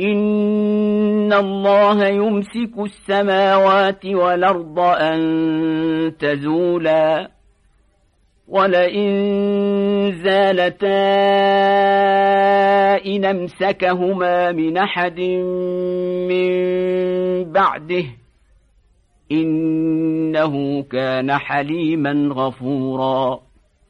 إن الله يمسك السماوات والأرض أن تزولا ولئن زالتا إن امسكهما من أحد من بعده إنه كان حليما غفوراً